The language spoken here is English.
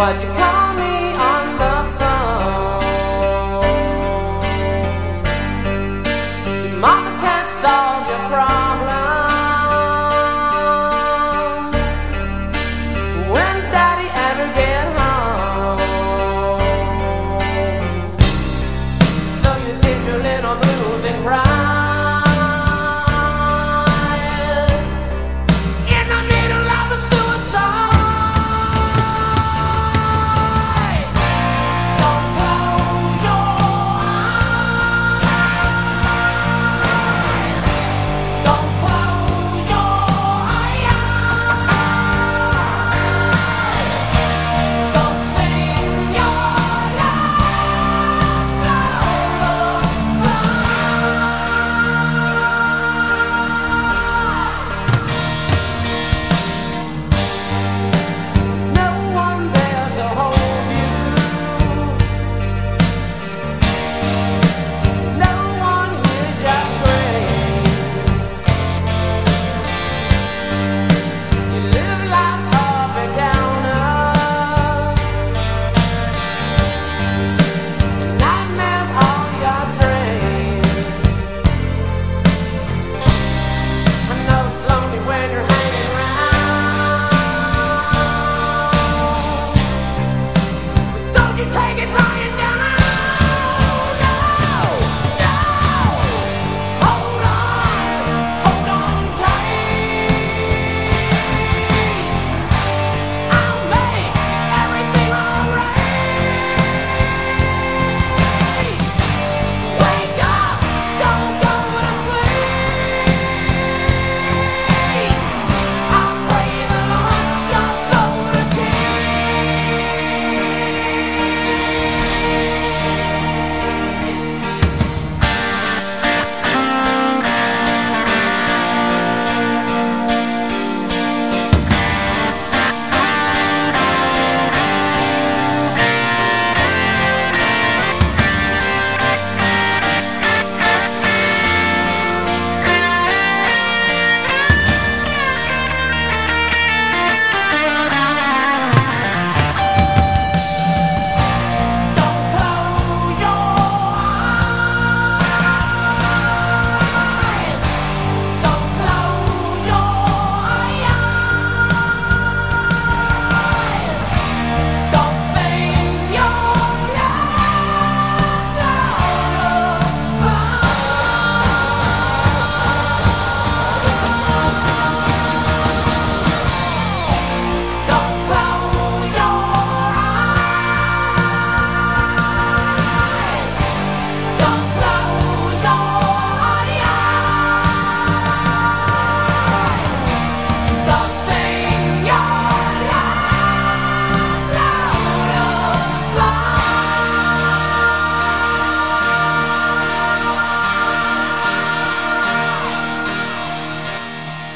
Why'd you call me on the phone? Your mama can't solve your problem. When daddy ever get home? So you did your little move.